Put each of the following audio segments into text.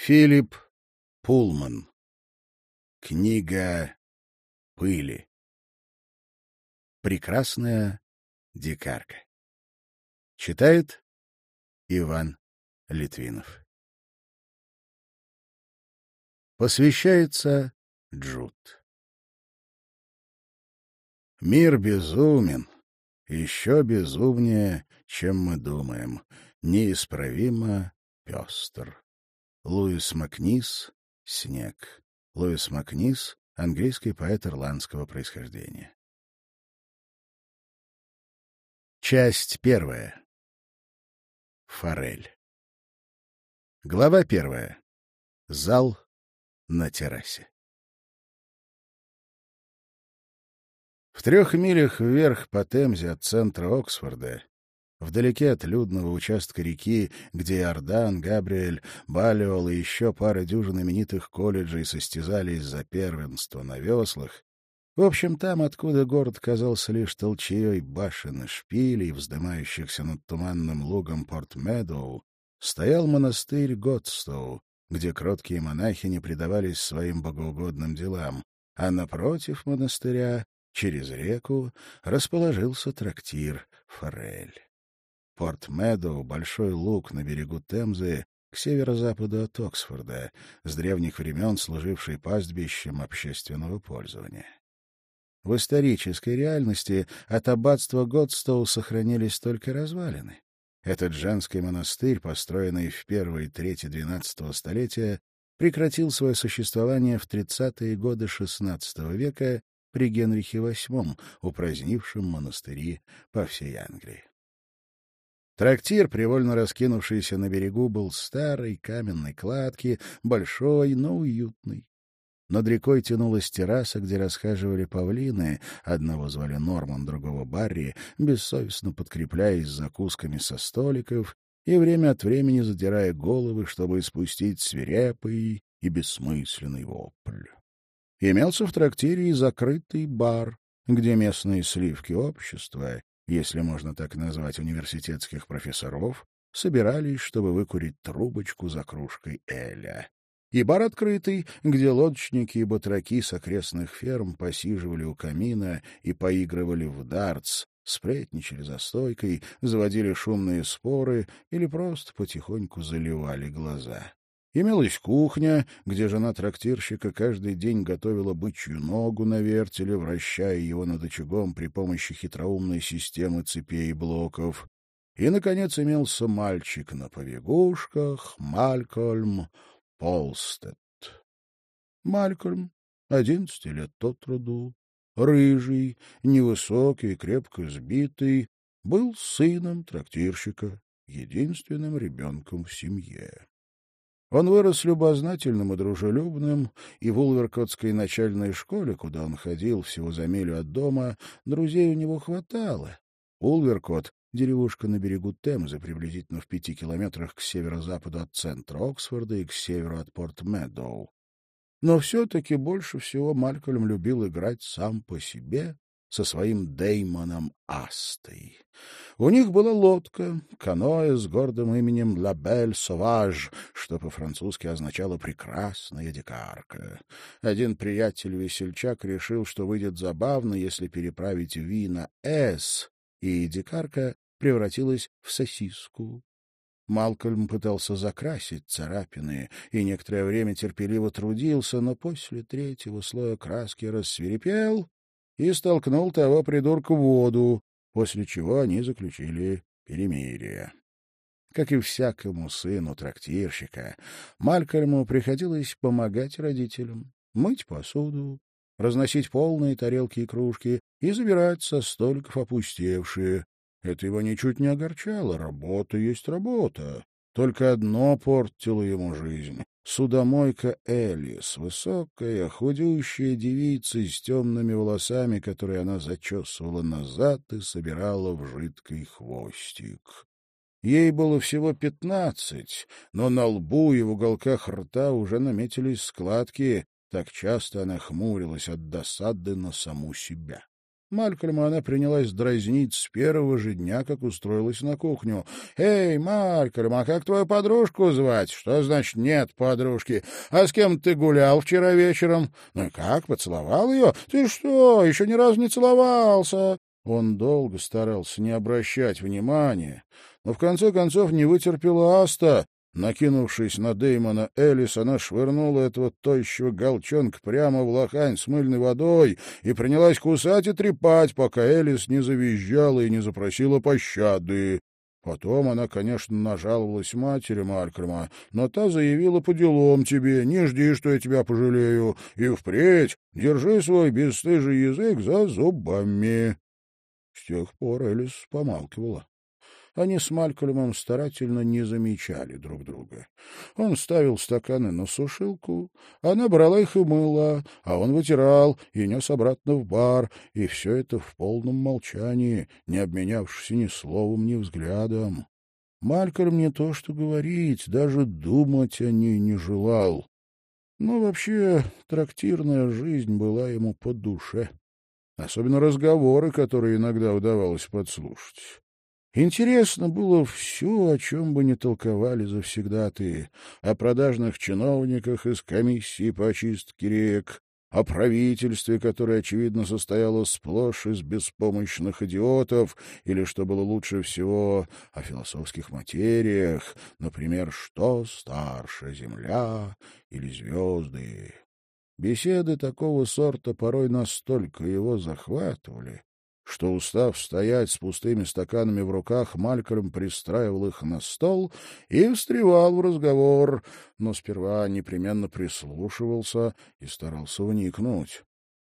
Филипп Пулман. Книга пыли. Прекрасная дикарка. Читает Иван Литвинов. Посвящается Джуд. Мир безумен, еще безумнее, чем мы думаем, неисправимо пестр. Луис Макнис «Снег». Луис Макнис — английский поэт ирландского происхождения. Часть первая. Форель. Глава первая. Зал на террасе. В трех милях вверх по Темзе от центра Оксфорда Вдалеке от людного участка реки, где Иордан, Габриэль, Балиол и еще пара дюжин именитых колледжей состязались за первенство на веслах, в общем, там, откуда город казался лишь толчеей башен и шпилей, вздымающихся над туманным лугом Порт-Медоу, стоял монастырь Готстоу, где кроткие монахини предавались своим богоугодным делам, а напротив монастыря, через реку, расположился трактир «Форель». Порт-Медоу — большой луг на берегу Темзы, к северо-западу от Оксфорда, с древних времен служивший пастбищем общественного пользования. В исторической реальности от аббатства Годстоу сохранились только развалины. Этот женский монастырь, построенный в первой трети XII столетия, прекратил свое существование в 30-е годы XVI века при Генрихе VIII, упразднившем монастыри по всей Англии. Трактир, привольно раскинувшийся на берегу, был старой каменной кладки, большой, но уютный. Над рекой тянулась терраса, где расхаживали павлины, одного звали Норман, другого Барри, бессовестно подкрепляясь закусками со столиков и время от времени задирая головы, чтобы испустить свирепый и бессмысленный вопль. Имелся в трактире и закрытый бар, где местные сливки общества если можно так назвать университетских профессоров, собирались, чтобы выкурить трубочку за кружкой Эля. И бар открытый, где лодочники и батраки с окрестных ферм посиживали у камина и поигрывали в дартс, сплетничали за стойкой, заводили шумные споры или просто потихоньку заливали глаза. Имелась кухня, где жена трактирщика каждый день готовила бычью ногу на вертеле, вращая его над очагом при помощи хитроумной системы цепей и блоков. И, наконец, имелся мальчик на побегушках, Малькольм Полстед. Малькольм, одиннадцати лет от роду, рыжий, невысокий, крепко сбитый, был сыном трактирщика, единственным ребенком в семье. Он вырос любознательным и дружелюбным, и в Улверкотской начальной школе, куда он ходил всего за милю от дома, друзей у него хватало. Улверкот — деревушка на берегу Темзы, приблизительно в пяти километрах к северо-западу от центра Оксфорда и к северу от Порт-Медоу. Но все-таки больше всего Малькольм любил играть сам по себе со своим Деймоном Астой. У них была лодка, каноэ с гордым именем «La Belle Sauvage», что по-французски означало «прекрасная дикарка». Один приятель-весельчак решил, что выйдет забавно, если переправить «Ви» на «С», и дикарка превратилась в сосиску. Малкольм пытался закрасить царапины и некоторое время терпеливо трудился, но после третьего слоя краски рассверепел и столкнул того придурка в воду, после чего они заключили перемирие. Как и всякому сыну трактирщика, Малькольму приходилось помогать родителям, мыть посуду, разносить полные тарелки и кружки и забирать со столиков опустевшие. Это его ничуть не огорчало, работа есть работа. Только одно портило ему жизнь судомойка Элис, высокая, худющая девица с темными волосами, которые она зачесывала назад и собирала в жидкий хвостик. Ей было всего пятнадцать, но на лбу и в уголках рта уже наметились складки, так часто она хмурилась от досады на саму себя. Малькольма она принялась дразнить с первого же дня, как устроилась на кухню. «Эй, Малькольм, а как твою подружку звать? Что значит нет подружки? А с кем ты гулял вчера вечером? Ну и как, поцеловал ее? Ты что, еще ни разу не целовался?» Он долго старался не обращать внимания, но в конце концов не вытерпела Аста, Накинувшись на Дэймона Элис, она швырнула этого тощего галчонка прямо в лохань с мыльной водой и принялась кусать и трепать, пока Элис не завизжала и не запросила пощады. Потом она, конечно, нажаловалась матери Малькольма, но та заявила по делам тебе, не жди, что я тебя пожалею, и впредь держи свой бесстыжий язык за зубами. С тех пор Элис помалкивала. Они с Малькольмом старательно не замечали друг друга. Он ставил стаканы на сушилку, она брала их и мыла, а он вытирал и нес обратно в бар, и все это в полном молчании, не обменявшись ни словом, ни взглядом. Малькольм не то что говорить, даже думать о ней не желал. Но вообще трактирная жизнь была ему по душе. Особенно разговоры, которые иногда удавалось подслушать. Интересно было все, о чем бы ни толковали завсегдатые, о продажных чиновниках из комиссии по очистке рек, о правительстве, которое, очевидно, состояло сплошь из беспомощных идиотов, или, что было лучше всего, о философских материях, например, что старше, Земля или звезды. Беседы такого сорта порой настолько его захватывали, что, устав стоять с пустыми стаканами в руках, Малькольм пристраивал их на стол и встревал в разговор, но сперва непременно прислушивался и старался вникнуть.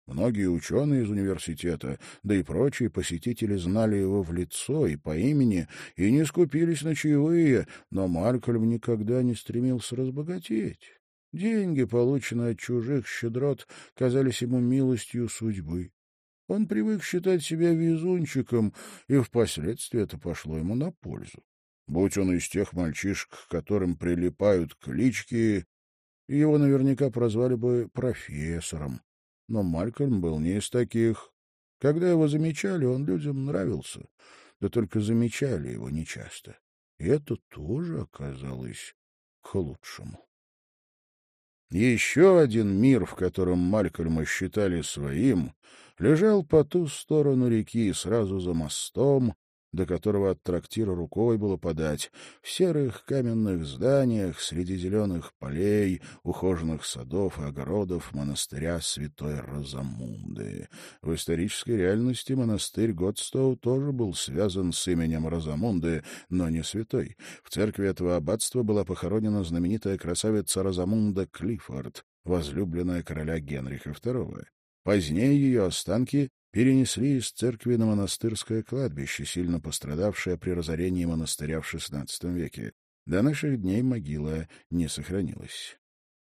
Многие ученые из университета, да и прочие посетители знали его в лицо и по имени, и не скупились на чаевые, но Малькольм никогда не стремился разбогатеть. Деньги, полученные от чужих щедрот, казались ему милостью судьбы. Он привык считать себя везунчиком, и впоследствии это пошло ему на пользу. Будь он из тех мальчишек, к которым прилипают клички, его наверняка прозвали бы профессором. Но Малькольм был не из таких. Когда его замечали, он людям нравился, да только замечали его нечасто. И это тоже оказалось к лучшему. Еще один мир, в котором Малькольма считали своим, лежал по ту сторону реки, сразу за мостом, до которого от трактира рукой было подать, в серых каменных зданиях среди зеленых полей, ухоженных садов и огородов монастыря святой Розамунды. В исторической реальности монастырь Годстоу тоже был связан с именем Розамунды, но не святой. В церкви этого аббатства была похоронена знаменитая красавица Розамунда Клиффорд, возлюбленная короля Генриха II. Позднее ее останки перенесли из церкви на монастырское кладбище, сильно пострадавшее при разорении монастыря в XVI веке. До наших дней могила не сохранилась.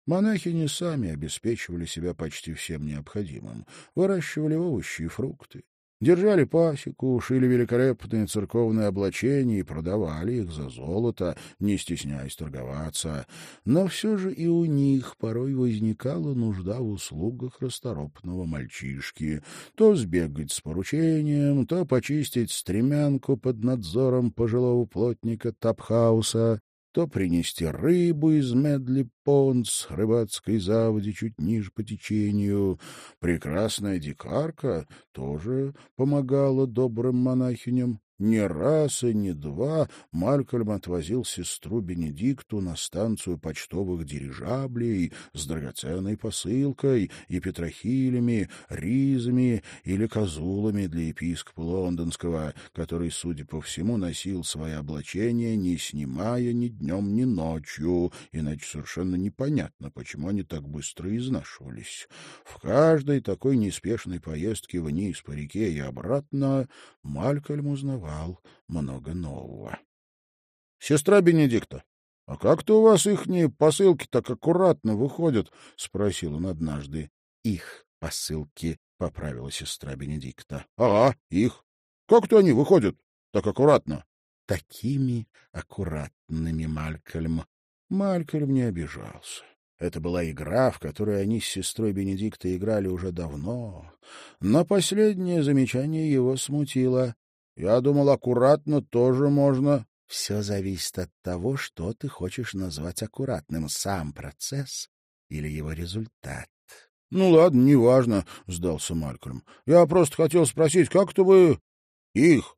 Монахини сами обеспечивали себя почти всем необходимым, выращивали овощи и фрукты, Держали пасеку, шили великолепные церковные облачения и продавали их за золото, не стесняясь торговаться. Но все же и у них порой возникала нужда в услугах расторопного мальчишки. То сбегать с поручением, то почистить стремянку под надзором пожилого плотника Тапхауса, то принести рыбу из Медли Понс, рыбацкой заводи чуть ниже по течению. Прекрасная дикарка тоже помогала добрым монахиням. Не раз и не два Малькольм отвозил сестру Бенедикту на станцию почтовых дирижаблей с драгоценной посылкой и петрохилями, ризами или козулами для епископа лондонского, который, судя по всему, носил свое облачение, не снимая ни днем, ни ночью, иначе совершенно непонятно, почему они так быстро изнашивались. В каждой такой неспешной поездке вниз по реке и обратно Малькольм узнавал узнал много нового. — Сестра Бенедикта, а как-то у вас ихние посылки так аккуратно выходят? — спросил он однажды. — Их посылки, — поправила сестра Бенедикта. — Ага, их. Как-то они выходят так аккуратно. — Такими аккуратными, Малькольм. Малькольм не обижался. Это была игра, в которую они с сестрой Бенедикта играли уже давно. Но последнее замечание его смутило. «Я думал, аккуратно тоже можно». «Все зависит от того, что ты хочешь назвать аккуратным, сам процесс или его результат». «Ну ладно, неважно», — сдался Малькольм. «Я просто хотел спросить, как-то вы их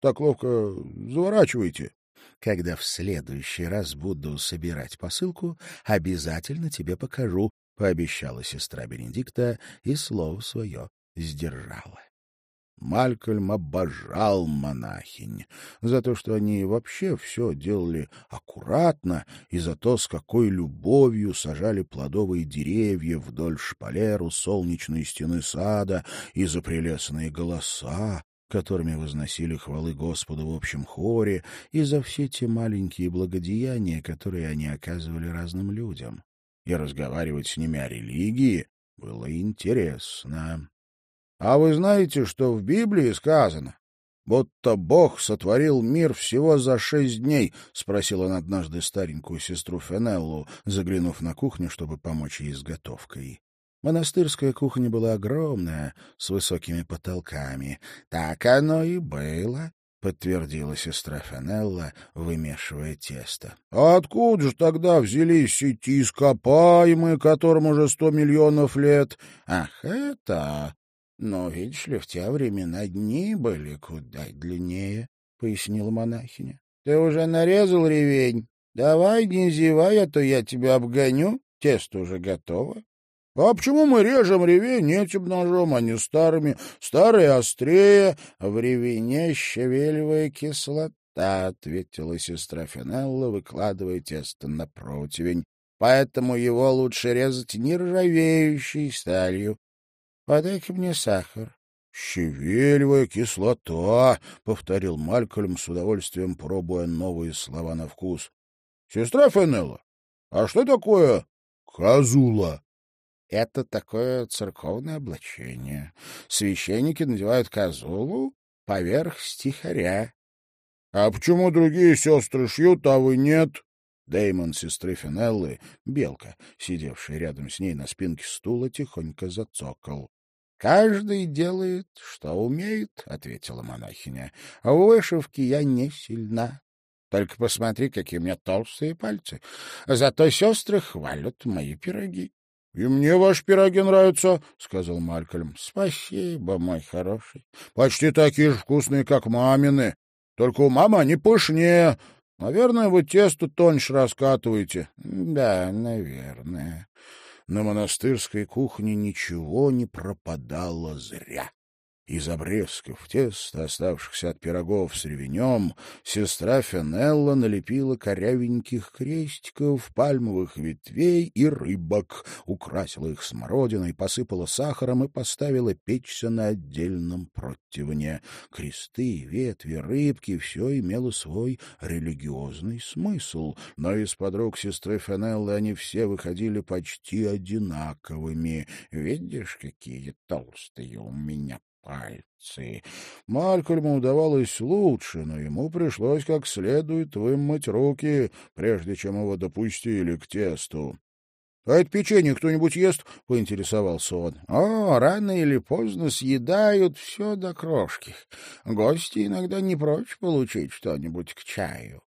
так ловко заворачиваете?» Когда в следующий раз буду собирать посылку, обязательно тебе покажу, — пообещала сестра Бенедикта и слово свое сдержала. Малькольм обожал монахинь за то, что они вообще все делали аккуратно, и за то, с какой любовью сажали плодовые деревья вдоль шпалеру солнечной стены сада, и за прелестные голоса, которыми возносили хвалы Господу в общем хоре, и за все те маленькие благодеяния, которые они оказывали разным людям. И разговаривать с ними о религии было интересно. — А вы знаете, что в Библии сказано? будто Бог сотворил мир всего за шесть дней? — спросил он однажды старенькую сестру Фенеллу, заглянув на кухню, чтобы помочь ей с готовкой. Монастырская кухня была огромная, с высокими потолками. Так оно и было, — подтвердила сестра Фенелла, вымешивая тесто. — А откуда же тогда взялись эти ископаемые, которым уже сто миллионов лет? — Ах, это... Но, видишь ли, в те времена дни были куда длиннее, — пояснила монахиня. — Ты уже нарезал ревень? Давай, не зевай, а то я тебя обгоню. Тесто уже готово. А почему мы режем ревень этим ножом, а не старыми? Старые острее, в ревене щавелевая кислота, — ответила сестра Финелла, выкладывая тесто на противень. Поэтому его лучше резать нержавеющей сталью. Подай-ка мне сахар. — Щавелевая кислота, — повторил Малькольм с удовольствием, пробуя новые слова на вкус. — Сестра Фенелла, а что такое казула? Это такое церковное облачение. Священники надевают козулу поверх стихаря. — А почему другие сестры шьют, а вы нет? Дэймон сестры Финеллы, белка, сидевшая рядом с ней на спинке стула, тихонько зацокал. — Каждый делает, что умеет, — ответила монахиня. — А в вышивке я не сильна. Только посмотри, какие у меня толстые пальцы. Зато сестры хвалят мои пироги. — И мне ваши пироги нравятся, — сказал Малькольм. — Спасибо, мой хороший. — Почти такие же вкусные, как мамины. Только у мамы они пышнее. Наверное, вы тесто тоньше раскатываете. — Да, наверное. На монастырской кухне ничего не пропадало зря. Из обрезков теста, оставшихся от пирогов с ревенем, сестра Фенелла налепила корявеньких крестиков, пальмовых ветвей и рыбок, украсила их смородиной, посыпала сахаром и поставила печься на отдельном противне. Кресты, ветви, рыбки — все имело свой религиозный смысл, но из-под рук сестры Фенеллы они все выходили почти одинаковыми. «Видишь, какие толстые у меня пальцы. Малькольму удавалось лучше, но ему пришлось как следует вымыть руки, прежде чем его допустили к тесту. — А это печенье кто-нибудь ест? — поинтересовался он. — О, рано или поздно съедают все до крошки. Гости иногда не прочь получить что-нибудь к чаю.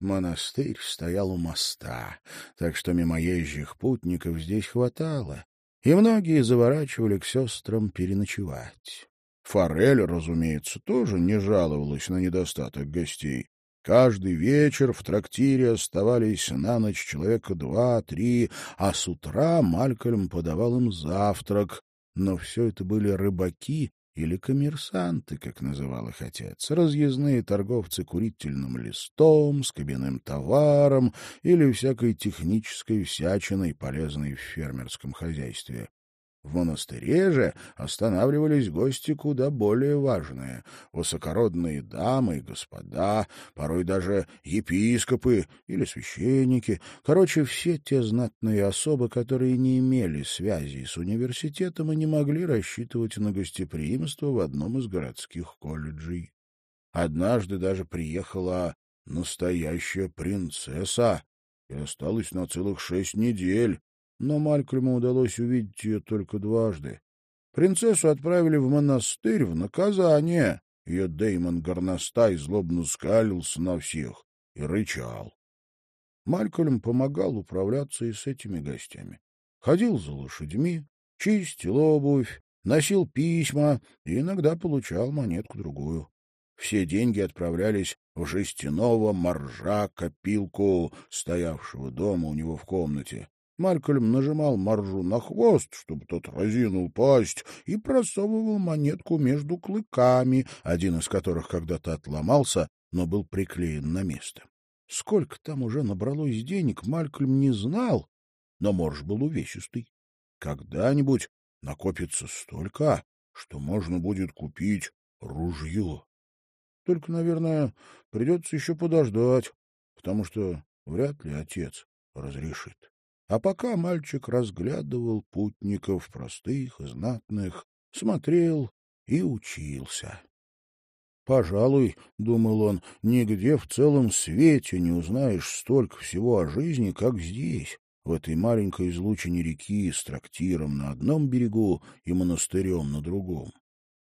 Монастырь стоял у моста, так что мимоезжих путников здесь хватало, и многие заворачивали к сестрам переночевать. Форель, разумеется, тоже не жаловалась на недостаток гостей. Каждый вечер в трактире оставались на ночь человека два-три, а с утра Малькольм подавал им завтрак. Но все это были рыбаки или коммерсанты, как называл их отец, разъездные торговцы курительным листом, с кабинным товаром или всякой технической всячиной, полезной в фермерском хозяйстве. В монастыре же останавливались гости куда более важные — высокородные дамы и господа, порой даже епископы или священники, короче, все те знатные особы, которые не имели связи с университетом и не могли рассчитывать на гостеприимство в одном из городских колледжей. Однажды даже приехала настоящая принцесса и осталась на целых шесть недель, но Малькольму удалось увидеть ее только дважды. Принцессу отправили в монастырь в наказание. Ее Деймон Горностай злобно скалился на всех и рычал. Малькольм помогал управляться и с этими гостями. Ходил за лошадьми, чистил обувь, носил письма и иногда получал монетку-другую. Все деньги отправлялись в жестяного моржа-копилку, стоявшего дома у него в комнате. Малькольм нажимал моржу на хвост, чтобы тот разинул пасть, и просовывал монетку между клыками, один из которых когда-то отломался, но был приклеен на место. Сколько там уже набралось денег, Малькольм не знал, но морж был увесистый. Когда-нибудь накопится столько, что можно будет купить ружье. Только, наверное, придется еще подождать, потому что вряд ли отец разрешит. А пока мальчик разглядывал путников, простых и знатных, смотрел и учился. Пожалуй, — думал он, — нигде в целом свете не узнаешь столько всего о жизни, как здесь, в этой маленькой излучине реки с трактиром на одном берегу и монастырем на другом.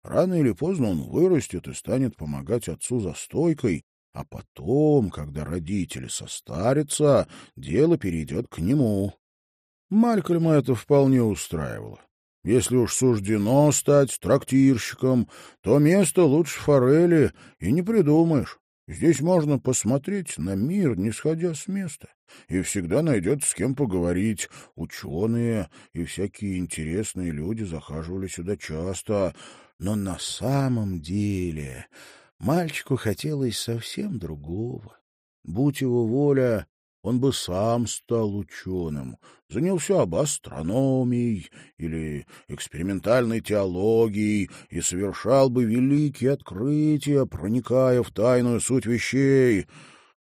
Рано или поздно он вырастет и станет помогать отцу за стойкой, а потом, когда родители состарятся, дело перейдет к нему. Малькольма это вполне устраивало. Если уж суждено стать трактирщиком, то место лучше форели и не придумаешь. Здесь можно посмотреть на мир, не сходя с места, и всегда найдется с кем поговорить. Ученые и всякие интересные люди захаживали сюда часто, но на самом деле мальчику хотелось совсем другого. Будь его воля, он бы сам стал ученым, занялся бы астрономией или экспериментальной теологией и совершал бы великие открытия, проникая в тайную суть вещей.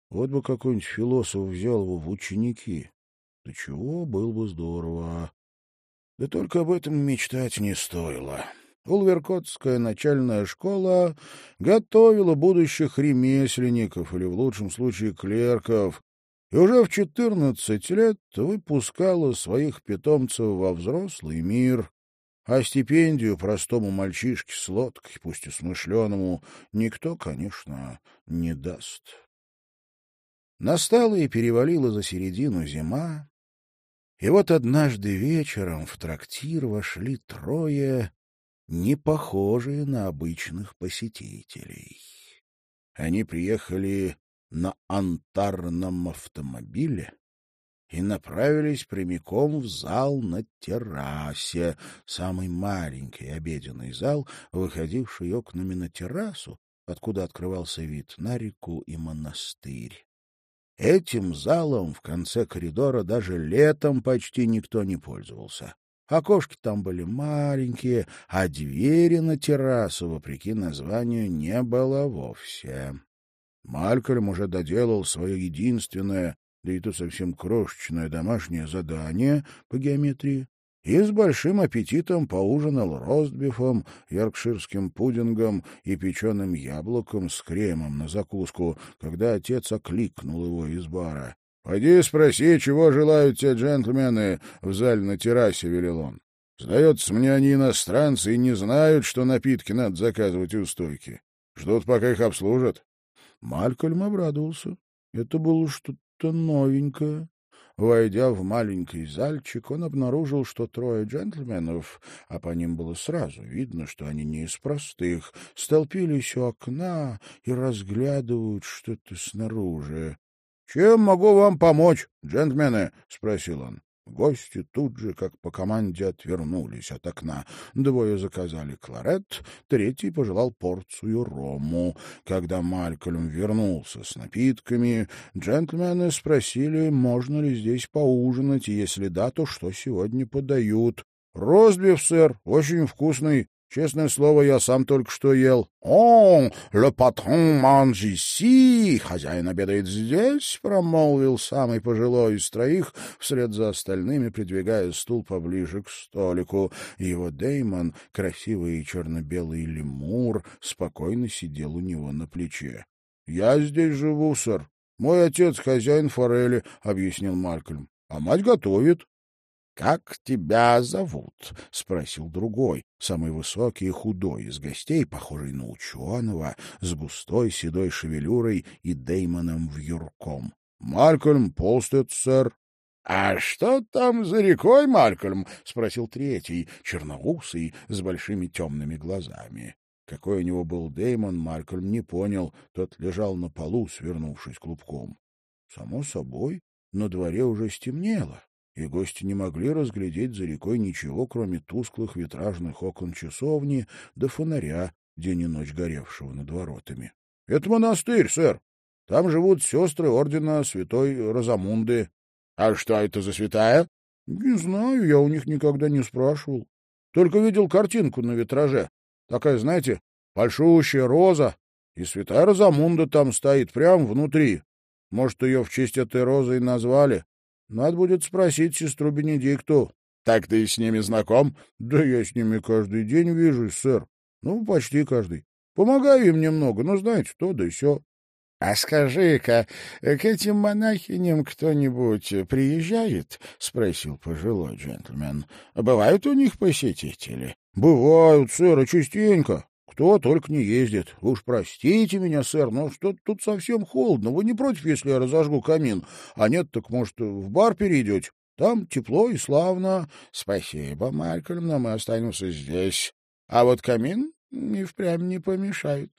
Вот бы какой-нибудь философ взял его в ученики. Да чего, было бы здорово. Да только об этом мечтать не стоило. Улверкотская начальная школа готовила будущих ремесленников или, в лучшем случае, клерков, и уже в четырнадцать лет выпускала своих питомцев во взрослый мир, а стипендию простому мальчишке с лодкой, пусть и смышленому, никто, конечно, не даст. Настала и перевалила за середину зима, и вот однажды вечером в трактир вошли трое, не похожие на обычных посетителей. Они приехали на антарном автомобиле и направились прямиком в зал на террасе, самый маленький обеденный зал, выходивший окнами на террасу, откуда открывался вид на реку и монастырь. Этим залом в конце коридора даже летом почти никто не пользовался. Окошки там были маленькие, а двери на террасу, вопреки названию, не было вовсе. Малькольм уже доделал свое единственное, да и то совсем крошечное домашнее задание по геометрии и с большим аппетитом поужинал ростбифом, йоркширским пудингом и печеным яблоком с кремом на закуску, когда отец окликнул его из бара. — Пойди спроси, чего желают те джентльмены в зале на террасе, — велел он. — Сдается мне, они иностранцы и не знают, что напитки надо заказывать у стойки. Ждут, пока их обслужат. Малькольм обрадовался. Это было что-то новенькое. Войдя в маленький зальчик, он обнаружил, что трое джентльменов, а по ним было сразу видно, что они не из простых, столпились у окна и разглядывают что-то снаружи. — Чем могу вам помочь, джентльмены? — спросил он. Гости тут же, как по команде, отвернулись от окна. Двое заказали кларет, третий пожелал порцию рому. Когда Малькольм вернулся с напитками, джентльмены спросили, можно ли здесь поужинать, и если да, то что сегодня подают. — Розбив, сэр, очень вкусный. Честное слово, я сам только что ел. — О, le patron mange ici! Хозяин обедает здесь, — промолвил самый пожилой из троих, вслед за остальными придвигая стул поближе к столику. Его Деймон, красивый и черно-белый лемур, спокойно сидел у него на плече. — Я здесь живу, сэр. Мой отец хозяин форели, — объяснил Малькольм. — А мать готовит. Как тебя зовут? — спросил другой, самый высокий и худой из гостей, похожий на ученого, с густой седой шевелюрой и Деймоном вьюрком. — Малькольм Полстед, сэр. — А что там за рекой, Малькольм? — спросил третий, черноусый, с большими темными глазами. Какой у него был Деймон, Малькольм не понял. Тот лежал на полу, свернувшись клубком. Само собой, на дворе уже стемнело и гости не могли разглядеть за рекой ничего, кроме тусклых витражных окон часовни до фонаря, день и ночь горевшего над воротами. — Это монастырь, сэр. Там живут сестры ордена святой Розамунды. — А что это за святая? — Не знаю, я у них никогда не спрашивал. Только видел картинку на витраже. Такая, знаете, большущая роза, и святая Розамунда там стоит прямо внутри. Может, ее в честь этой розы и назвали. Надо будет спросить сестру Бенедикту. — Так ты с ними знаком? — Да я с ними каждый день вижусь, сэр. Ну, почти каждый. Помогаю им немного, но знаете, то да сё. — А скажи-ка, к этим монахиням кто-нибудь приезжает? — спросил пожилой джентльмен. — Бывают у них посетители? — Бывают, сэр, частенько. Кто только не ездит. Вы уж простите меня, сэр, но что тут совсем холодно. Вы не против, если я разожгу камин? А нет, так, может, в бар перейдете? Там тепло и славно. Спасибо, Малькольм, но мы останемся здесь. А вот камин и впрямь не помешает.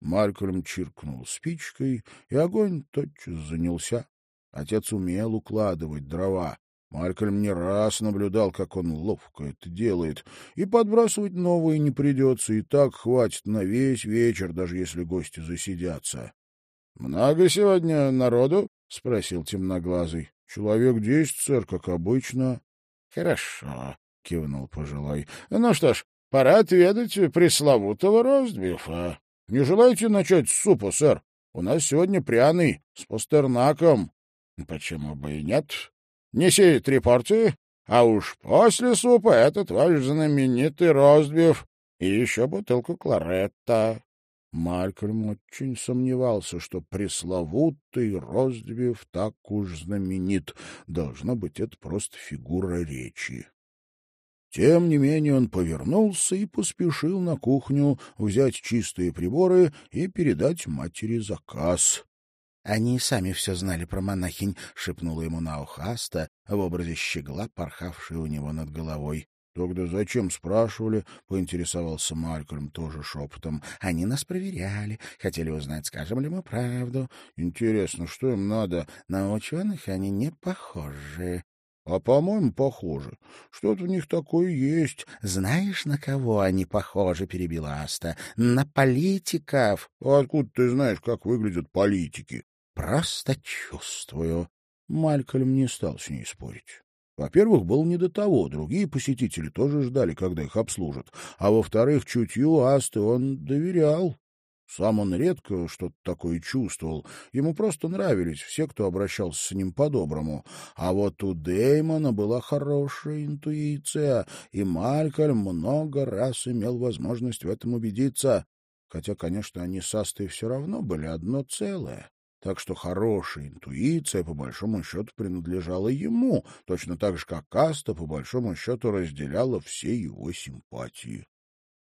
Малькольм чиркнул спичкой, и огонь тотчас занялся. Отец умел укладывать дрова. Малькольм не раз наблюдал, как он ловко это делает, и подбрасывать новые не придется, и так хватит на весь вечер, даже если гости засидятся. — Много сегодня народу? — спросил темноглазый. — Человек десять, сэр, как обычно. — Хорошо, — кивнул пожилой. — Ну что ж, пора отведать пресловутого ростбифа. Не желаете начать с супа, сэр? У нас сегодня пряный, с пастернаком. — Почему бы и нет? Неси три порции, а уж после супа этот ваш знаменитый ростбиф и еще бутылку кларетта. Малькольм очень сомневался, что пресловутый ростбиф так уж знаменит. Должно быть, это просто фигура речи. Тем не менее он повернулся и поспешил на кухню взять чистые приборы и передать матери заказ. Они сами все знали про монахинь, — шепнула ему на ухо Аста в образе щегла, порхавшей у него над головой. — Тогда зачем спрашивали? — поинтересовался Малькольм тоже шепотом. — Они нас проверяли, хотели узнать, скажем ли мы правду. — Интересно, что им надо? На ученых они не похожи. — А, по-моему, похожи. Что-то в них такое есть. — Знаешь, на кого они похожи? — перебила Аста. — На политиков. — А откуда ты знаешь, как выглядят политики? Просто чувствую. Малькольм не стал с ней спорить. Во-первых, был не до того, другие посетители тоже ждали, когда их обслужат. А во-вторых, чутью Асты он доверял. Сам он редко что-то такое чувствовал. Ему просто нравились все, кто обращался с ним по-доброму. А вот у Дэймона была хорошая интуиция, и Малькольм много раз имел возможность в этом убедиться. Хотя, конечно, они с Астой все равно были одно целое. Так что хорошая интуиция, по большому счету, принадлежала ему, точно так же, как Каста, по большому счету, разделяла все его симпатии.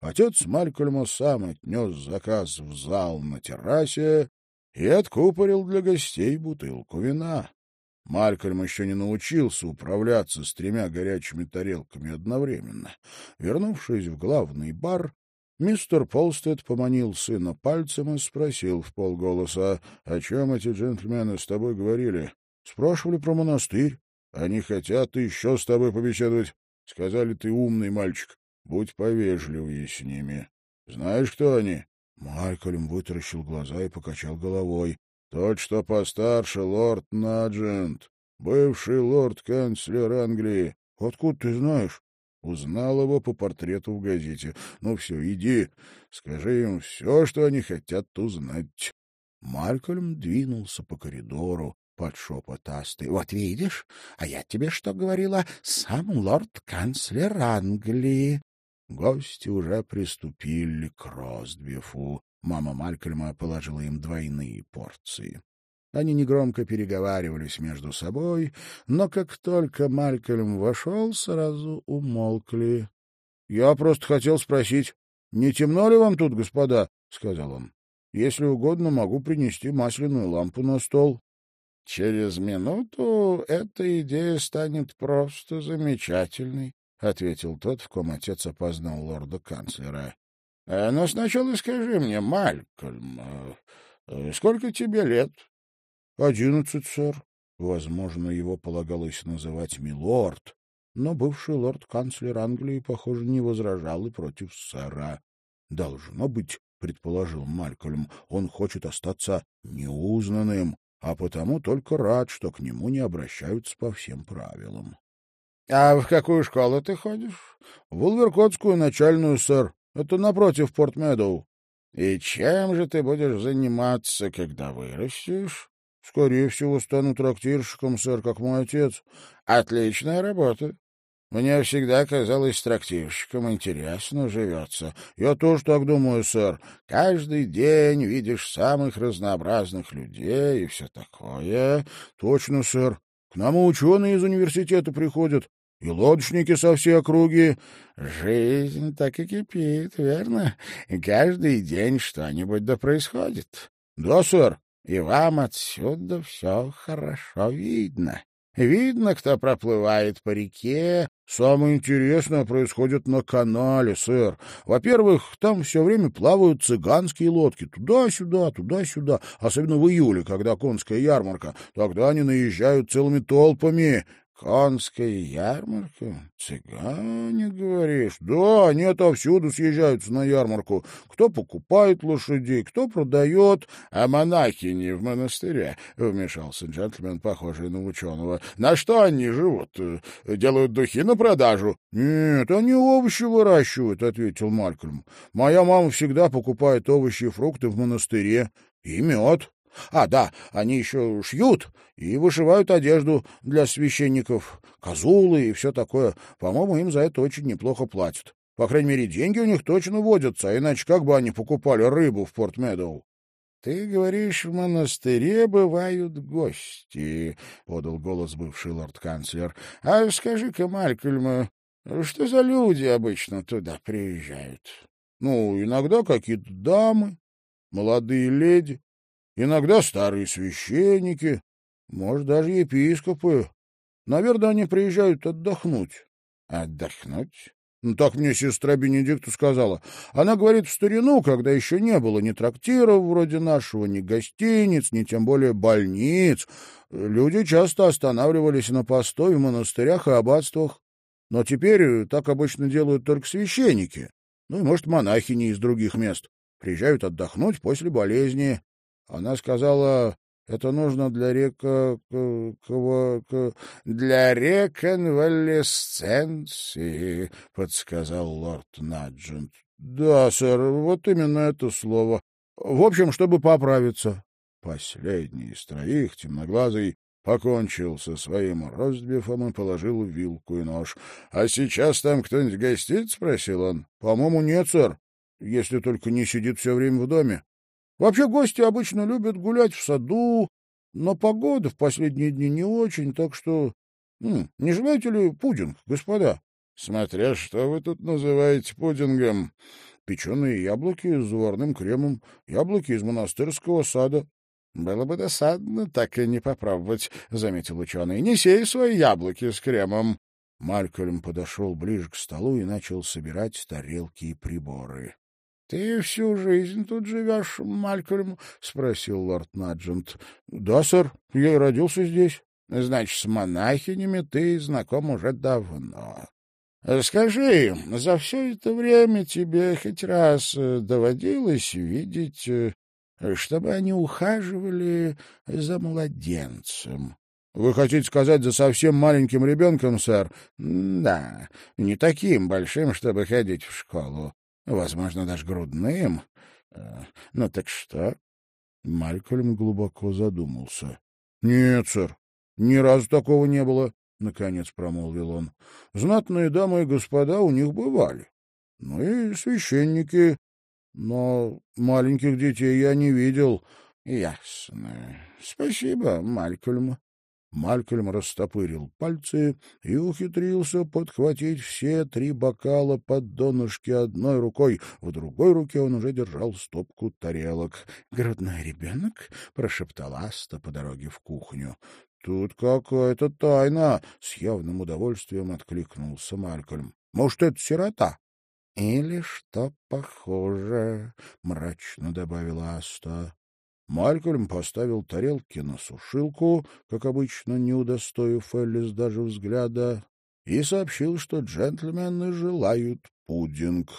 Отец Малькольма сам отнес заказ в зал на террасе и откупорил для гостей бутылку вина. Малькольм еще не научился управляться с тремя горячими тарелками одновременно. Вернувшись в главный бар, Мистер Полстед поманил сына пальцем и спросил в полголоса, о чем эти джентльмены с тобой говорили. Спрашивали про монастырь. Они хотят еще с тобой побеседовать. Сказали, ты умный мальчик. Будь повежливее с ними. Знаешь, кто они? Майкольм вытаращил глаза и покачал головой. Тот, что постарше, лорд Наджент, бывший лорд-канцлер Англии. Откуда ты знаешь? Узнал его по портрету в газете. Ну все, иди, скажи им все, что они хотят узнать. Малькольм двинулся по коридору под шепот Асты. — Вот видишь, а я тебе что говорила? Сам лорд-канцлер Англии. Гости уже приступили к ростбифу. Мама Малькольма положила им двойные порции. Они негромко переговаривались между собой, но как только Малькольм вошел, сразу умолкли. — Я просто хотел спросить, не темно ли вам тут, господа? — сказал он. — Если угодно, могу принести масляную лампу на стол. — Через минуту эта идея станет просто замечательной, — ответил тот, в ком отец опознал лорда-канцлера. «Э, — Но сначала скажи мне, Малькольм, э, э, сколько тебе лет? — Одиннадцать, сэр. Возможно, его полагалось называть «милорд», но бывший лорд-канцлер Англии, похоже, не возражал и против сэра. — Должно быть, — предположил Малькольм, — он хочет остаться неузнанным, а потому только рад, что к нему не обращаются по всем правилам. — А в какую школу ты ходишь? — В Улверкотскую начальную, сэр. Это напротив Порт-Медоу. — И чем же ты будешь заниматься, когда вырастешь? — Скорее всего, стану трактирщиком, сэр, как мой отец. — Отличная работа. Мне всегда казалось, трактирщиком интересно живется. Я тоже так думаю, сэр. Каждый день видишь самых разнообразных людей и все такое. Точно, сэр. К нам ученые из университета приходят, и лодочники со всей округи. Жизнь так и кипит, верно? И каждый день что-нибудь да происходит. Да, сэр. И вам отсюда все хорошо видно. Видно, кто проплывает по реке. Самое интересное происходит на канале, сэр. Во-первых, там все время плавают цыганские лодки. Туда-сюда, туда-сюда. Особенно в июле, когда конская ярмарка. Тогда они наезжают целыми толпами. Конская ярмарка? Цыгане, говоришь? Да, они отовсюду съезжаются на ярмарку. Кто покупает лошадей, кто продает, а монахини в монастыре, — вмешался джентльмен, похожий на ученого. На что они живут? Делают духи на продажу? Нет, они овощи выращивают, — ответил Малькольм. Моя мама всегда покупает овощи и фрукты в монастыре. И мед. А, да, они еще шьют и вышивают одежду для священников, козулы и все такое. По-моему, им за это очень неплохо платят. По крайней мере, деньги у них точно водятся, а иначе как бы они покупали рыбу в Порт-Медоу? — Ты говоришь, в монастыре бывают гости, — подал голос бывший лорд-канцлер. — А скажи-ка, Малькольм, что за люди обычно туда приезжают? — Ну, иногда какие-то дамы, молодые леди, Иногда старые священники, может, даже епископы. Наверное, они приезжают отдохнуть. Отдохнуть? Ну, так мне сестра Бенедикта сказала. Она говорит, в старину, когда еще не было ни трактиров вроде нашего, ни гостиниц, ни тем более больниц, люди часто останавливались на постой в монастырях и аббатствах. Но теперь так обычно делают только священники. Ну и, может, монахини из других мест. Приезжают отдохнуть после болезни. Она сказала, это нужно для река... для реконвалесценции, — подсказал лорд Наджент. — Да, сэр, вот именно это слово. В общем, чтобы поправиться. Последний из троих, темноглазый, покончил со своим ростбифом и положил вилку и нож. — А сейчас там кто-нибудь гостит? — спросил он. — По-моему, нет, сэр, если только не сидит все время в доме. Вообще гости обычно любят гулять в саду, но погода в последние дни не очень, так что... Не желаете ли пудинг, господа? Смотря что вы тут называете пудингом. Печеные яблоки с заварным кремом, яблоки из монастырского сада. Было бы досадно так и не попробовать, — заметил ученый. Не сей свои яблоки с кремом. Малькольм подошел ближе к столу и начал собирать тарелки и приборы. — Ты всю жизнь тут живешь, Малькольм? — спросил лорд Наджент. — Да, сэр, я и родился здесь. — Значит, с монахинями ты знаком уже давно. — Скажи, за все это время тебе хоть раз э, доводилось видеть, э, чтобы они ухаживали за младенцем? — Вы хотите сказать, за совсем маленьким ребенком, сэр? — Да, не таким большим, чтобы ходить в школу возможно, даже грудным. Э, ну так что? Малькольм глубоко задумался. — Нет, сэр, ни разу такого не было, — наконец промолвил он. — Знатные дамы и господа у них бывали. Ну и священники. Но маленьких детей я не видел. — Ясно. Спасибо, Малькольм. Малькольм растопырил пальцы и ухитрился подхватить все три бокала под донышки одной рукой. В другой руке он уже держал стопку тарелок. — Грудной ребенок? — прошептал Аста по дороге в кухню. — Тут какая-то тайна! — с явным удовольствием откликнулся Малькольм. — Может, это сирота? — Или что похоже, — мрачно добавила Аста. Малькольм поставил тарелки на сушилку, как обычно, не удостоив Эллис даже взгляда, и сообщил, что джентльмены желают пудинг.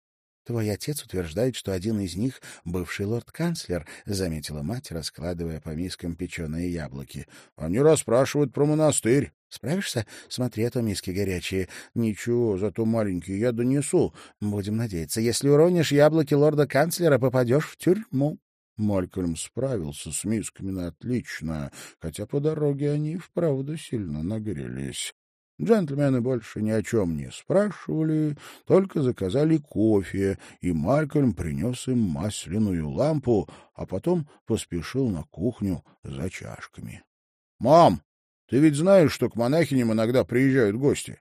— Твой отец утверждает, что один из них — бывший лорд-канцлер, — заметила мать, раскладывая по мискам печеные яблоки. — Они расспрашивают про монастырь. — Справишься? Смотри, а то миски горячие. — Ничего, зато маленькие я донесу. Будем надеяться. Если уронишь яблоки лорда-канцлера, попадешь в тюрьму. Малькольм справился с мисками на отлично, хотя по дороге они вправду сильно нагрелись. Джентльмены больше ни о чем не спрашивали, только заказали кофе, и Малькольм принес им масляную лампу, а потом поспешил на кухню за чашками. — Мам, ты ведь знаешь, что к монахиням иногда приезжают гости?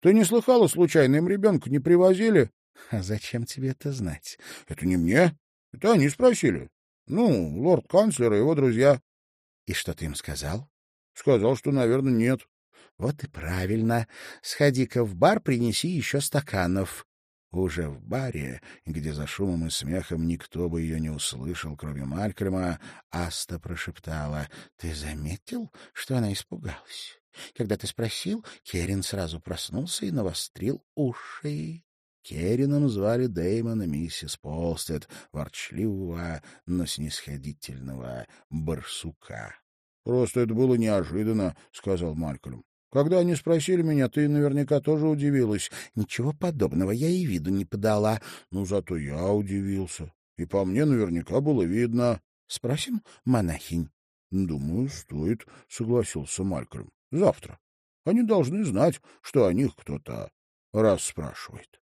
Ты не слыхала, случайно им ребенка не привозили? — А зачем тебе это знать? — Это не мне. Это они спросили. Ну, лорд-канцлер и его друзья. — И что ты им сказал? — Сказал, что, наверное, нет. — Вот и правильно. Сходи-ка в бар, принеси еще стаканов. Уже в баре, где за шумом и смехом никто бы ее не услышал, кроме Малькольма, Аста прошептала. — Ты заметил, что она испугалась? Когда ты спросил, Керин сразу проснулся и навострил уши. Керином звали Дэймона миссис Полстед, ворчливого, но снисходительного барсука. — Просто это было неожиданно, — сказал Малькольм. — Когда они спросили меня, ты наверняка тоже удивилась. — Ничего подобного я и виду не подала. — Ну, зато я удивился. И по мне наверняка было видно. — Спросим монахинь? — Думаю, стоит, — согласился Малькольм. — Завтра. Они должны знать, что о них кто-то расспрашивает.